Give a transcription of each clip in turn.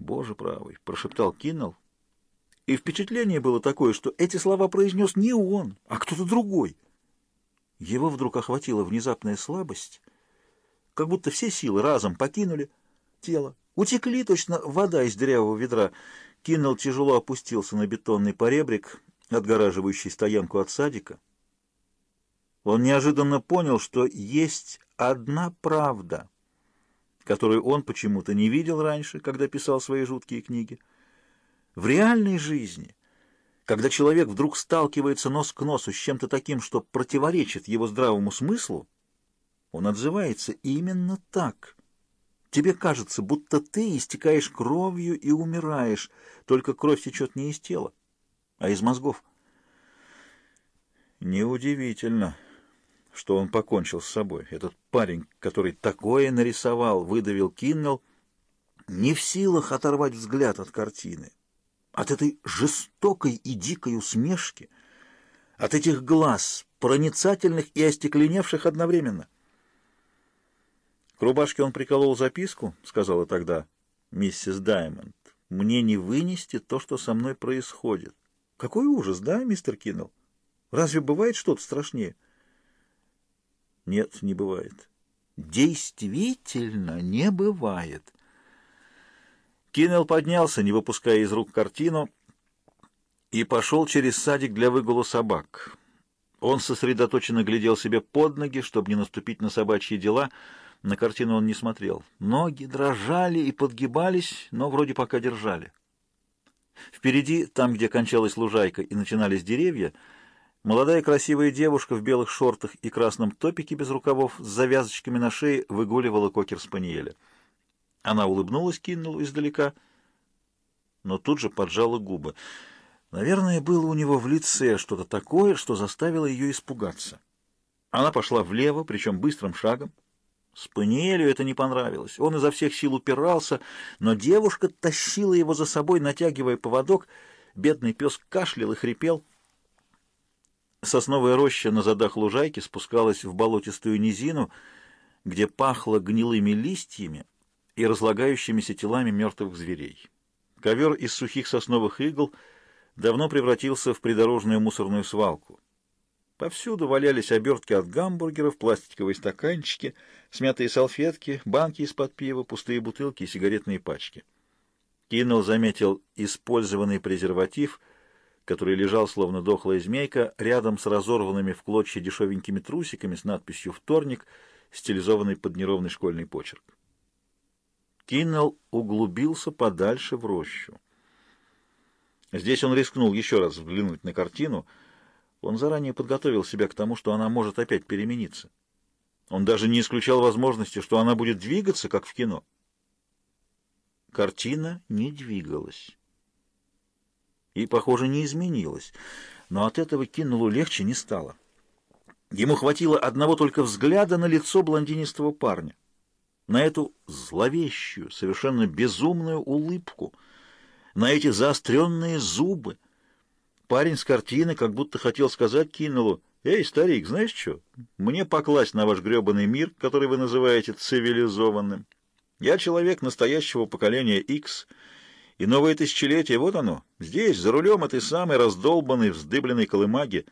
«Боже правый!» — прошептал Киннелл. И впечатление было такое, что эти слова произнес не он, а кто-то другой. Его вдруг охватила внезапная слабость, как будто все силы разом покинули тело. Утекли точно вода из дырявого ведра. Киннелл тяжело опустился на бетонный поребрик, отгораживающий стоянку от садика. Он неожиданно понял, что есть одна правда, которую он почему-то не видел раньше, когда писал свои жуткие книги. В реальной жизни, когда человек вдруг сталкивается нос к носу с чем-то таким, что противоречит его здравому смыслу, он отзывается именно так. Тебе кажется, будто ты истекаешь кровью и умираешь, только кровь течет не из тела, а из мозгов. Неудивительно, что он покончил с собой. Этот парень, который такое нарисовал, выдавил Киннелл, не в силах оторвать взгляд от картины, от этой жестокой и дикой усмешки, от этих глаз, проницательных и остекленевших одновременно. К рубашке он приколол записку, сказала тогда миссис Даймонд. «Мне не вынести то, что со мной происходит». Какой ужас, да, мистер Киннелл? Разве бывает что-то страшнее? Нет, не бывает. Действительно не бывает. Киннелл поднялся, не выпуская из рук картину, и пошел через садик для выгула собак. Он сосредоточенно глядел себе под ноги, чтобы не наступить на собачьи дела. На картину он не смотрел. Ноги дрожали и подгибались, но вроде пока держали. Впереди, там, где кончалась лужайка и начинались деревья, молодая красивая девушка в белых шортах и красном топике без рукавов с завязочками на шее выгуливала кокер-спаниеля. Она улыбнулась, кинула издалека, но тут же поджала губы. Наверное, было у него в лице что-то такое, что заставило ее испугаться. Она пошла влево, причем быстрым шагом. Спаниелю это не понравилось. Он изо всех сил упирался, но девушка тащила его за собой, натягивая поводок. Бедный пес кашлял и хрипел. Сосновая роща на задах лужайки спускалась в болотистую низину, где пахло гнилыми листьями и разлагающимися телами мертвых зверей. Ковер из сухих сосновых игл — давно превратился в придорожную мусорную свалку. Повсюду валялись обертки от гамбургеров, пластиковые стаканчики, смятые салфетки, банки из-под пива, пустые бутылки и сигаретные пачки. Киннелл заметил использованный презерватив, который лежал словно дохлая змейка, рядом с разорванными в клочья дешевенькими трусиками с надписью «Вторник», стилизованный под неровный школьный почерк. Киннелл углубился подальше в рощу. Здесь он рискнул еще раз взглянуть на картину. Он заранее подготовил себя к тому, что она может опять перемениться. Он даже не исключал возможности, что она будет двигаться, как в кино. Картина не двигалась. И, похоже, не изменилась. Но от этого Киннулу легче не стало. Ему хватило одного только взгляда на лицо блондинистого парня. На эту зловещую, совершенно безумную улыбку — на эти заостренные зубы. Парень с картины как будто хотел сказать Киннеллу, «Эй, старик, знаешь что? Мне покласть на ваш гребаный мир, который вы называете цивилизованным. Я человек настоящего поколения X, и новое тысячелетие, вот оно, здесь, за рулем этой самой раздолбанной, вздыбленной колымаги».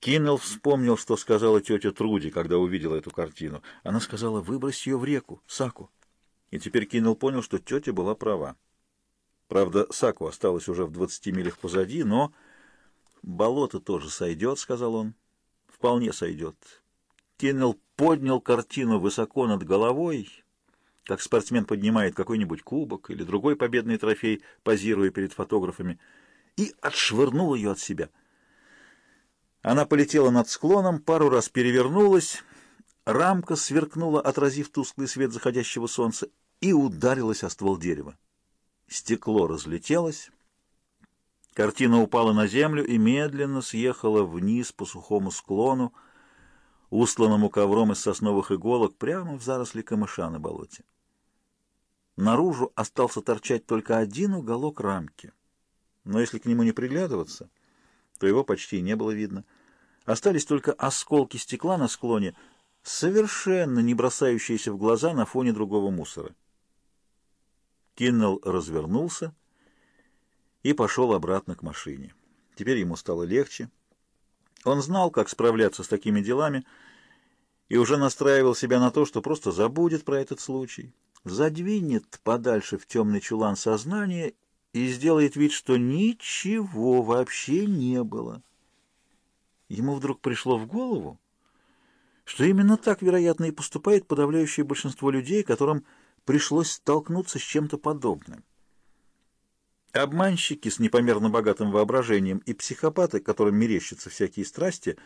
Киннелл вспомнил, что сказала тетя Труди, когда увидела эту картину. Она сказала, выбрось ее в реку, Саку. И теперь Киннелл понял, что тетя была права. Правда, Саку осталось уже в двадцати милях позади, но... «Болото тоже сойдет», — сказал он. «Вполне сойдет». Киннелл поднял картину высоко над головой, как спортсмен поднимает какой-нибудь кубок или другой победный трофей, позируя перед фотографами, и отшвырнул ее от себя. Она полетела над склоном, пару раз перевернулась, рамка сверкнула, отразив тусклый свет заходящего солнца, и ударилась о ствол дерева. Стекло разлетелось, картина упала на землю и медленно съехала вниз по сухому склону, устланному ковром из сосновых иголок, прямо в заросли камыша на болоте. Наружу остался торчать только один уголок рамки, но если к нему не приглядываться, то его почти не было видно. Остались только осколки стекла на склоне, совершенно не бросающиеся в глаза на фоне другого мусора. Киннелл развернулся и пошел обратно к машине. Теперь ему стало легче. Он знал, как справляться с такими делами, и уже настраивал себя на то, что просто забудет про этот случай, задвинет подальше в темный чулан сознания и сделает вид, что ничего вообще не было. Ему вдруг пришло в голову, что именно так, вероятно, и поступает подавляющее большинство людей, которым пришлось столкнуться с чем-то подобным. Обманщики с непомерно богатым воображением и психопаты, которым мерещатся всякие страсти,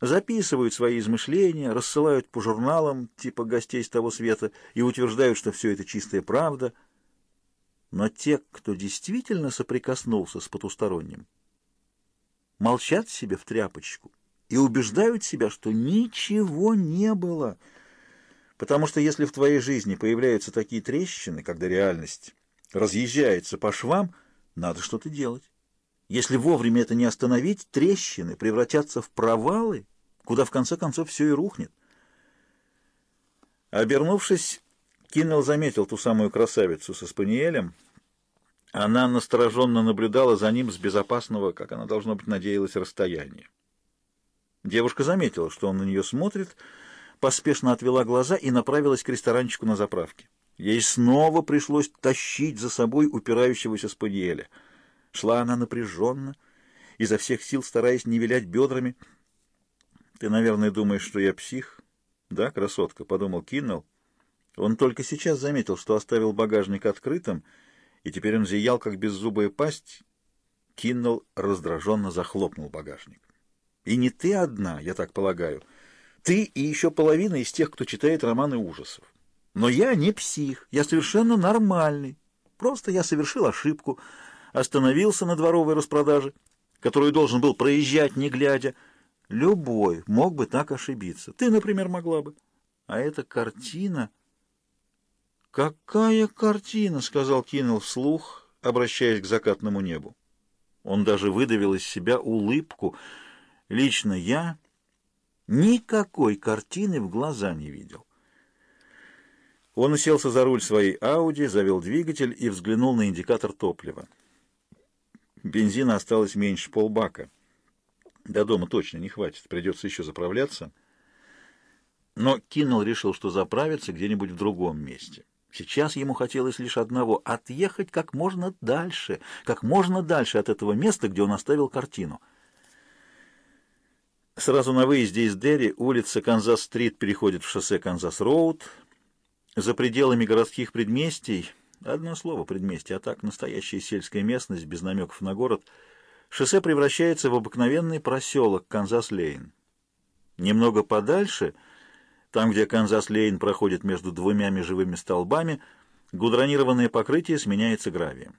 записывают свои измышления, рассылают по журналам типа «Гостей с того света» и утверждают, что все это чистая правда. Но те, кто действительно соприкоснулся с потусторонним, молчат себе в тряпочку и убеждают себя, что ничего не было. Потому что если в твоей жизни появляются такие трещины, когда реальность разъезжается по швам, надо что-то делать. Если вовремя это не остановить, трещины превратятся в провалы, куда в конце концов все и рухнет. Обернувшись, Киннелл заметил ту самую красавицу со спаниелем. Она настороженно наблюдала за ним с безопасного, как она, должно быть, надеялась, расстояния. Девушка заметила, что он на нее смотрит, поспешно отвела глаза и направилась к ресторанчику на заправке. Ей снова пришлось тащить за собой упирающегося спаниеля. Шла она напряженно, изо всех сил стараясь не вилять бедрами. «Ты, наверное, думаешь, что я псих?» «Да, красотка», — подумал Киннелл. Он только сейчас заметил, что оставил багажник открытым, и теперь он зиял, как беззубая пасть. Киннелл раздраженно захлопнул багажник. И не ты одна, я так полагаю. Ты и еще половина из тех, кто читает романы ужасов. Но я не псих, я совершенно нормальный. Просто я совершил ошибку, остановился на дворовой распродаже, которую должен был проезжать, не глядя. Любой мог бы так ошибиться. Ты, например, могла бы. А эта картина... «Какая картина?» — сказал Киннелл вслух, обращаясь к закатному небу. Он даже выдавил из себя улыбку — Лично я никакой картины в глаза не видел. Он уселся за руль своей Ауди, завел двигатель и взглянул на индикатор топлива. Бензина осталось меньше полбака. До дома точно не хватит, придется еще заправляться. Но Киннелл решил, что заправится где-нибудь в другом месте. Сейчас ему хотелось лишь одного — отъехать как можно дальше, как можно дальше от этого места, где он оставил картину — Сразу на выезде из Дерри улица Канзас-стрит переходит в шоссе Канзас-роуд. За пределами городских предместий, одно слово предместье, а так настоящая сельская местность без намеков на город, шоссе превращается в обыкновенный проселок Канзас-Лейн. Немного подальше, там, где Канзас-Лейн проходит между двумя межевыми столбами, гудронированное покрытие сменяется гравием.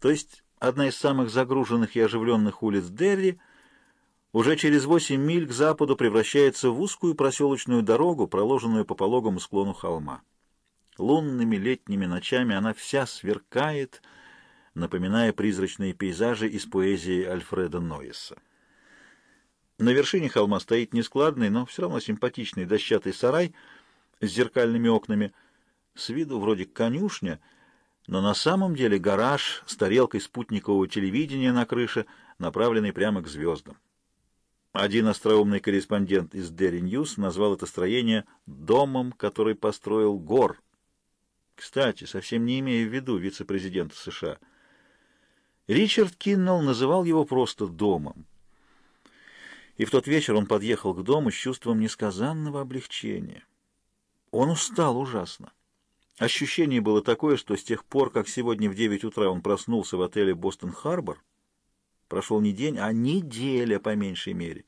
То есть одна из самых загруженных и оживленных улиц Дерри — уже через восемь миль к западу превращается в узкую проселочную дорогу, проложенную по пологому склону холма. Лунными летними ночами она вся сверкает, напоминая призрачные пейзажи из поэзии Альфреда Нойеса. На вершине холма стоит нескладный, но все равно симпатичный дощатый сарай с зеркальными окнами, с виду вроде конюшня, но на самом деле гараж с тарелкой спутникового телевидения на крыше, направленный прямо к звездам. Один остроумный корреспондент из Daily News назвал это строение «домом, который построил Гор». Кстати, совсем не имея в виду вице-президента США. Ричард Киннелл называл его просто «домом». И в тот вечер он подъехал к дому с чувством несказанного облегчения. Он устал ужасно. Ощущение было такое, что с тех пор, как сегодня в девять утра он проснулся в отеле «Бостон-Харбор», прошел не день, а неделя по меньшей мере.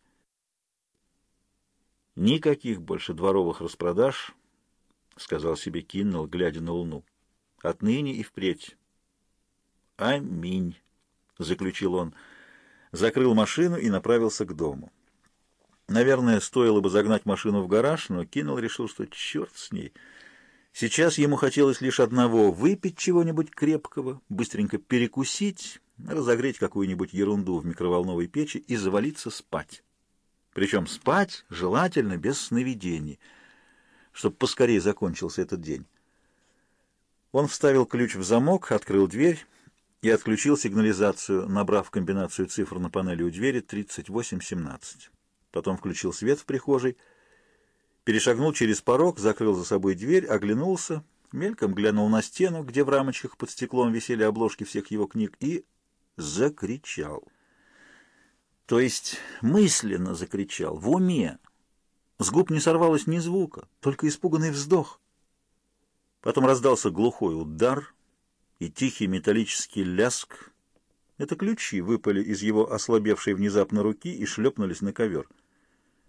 Никаких больше дворовых распродаж, — сказал себе Киннелл, глядя на луну. Отныне и впредь. Аминь, — заключил он, закрыл машину и направился к дому. Наверное, стоило бы загнать машину в гараж, но Киннелл решил, что черт с ней. Сейчас ему хотелось лишь одного — выпить чего-нибудь крепкого, быстренько перекусить, разогреть какую-нибудь ерунду в микроволновой печи и завалиться спать. Причем спать желательно без сновидений, чтобы поскорее закончился этот день. Он вставил ключ в замок, открыл дверь и отключил сигнализацию, набрав комбинацию цифр на панели у двери 3817. Потом включил свет в прихожей, перешагнул через порог, закрыл за собой дверь, оглянулся, мельком глянул на стену, где в рамочках под стеклом висели обложки всех его книг, и закричал. То есть мысленно закричал, в уме. С губ не сорвалось ни звука, только испуганный вздох. Потом раздался глухой удар и тихий металлический ляск. Это ключи выпали из его ослабевшей внезапно руки и шлепнулись на ковер.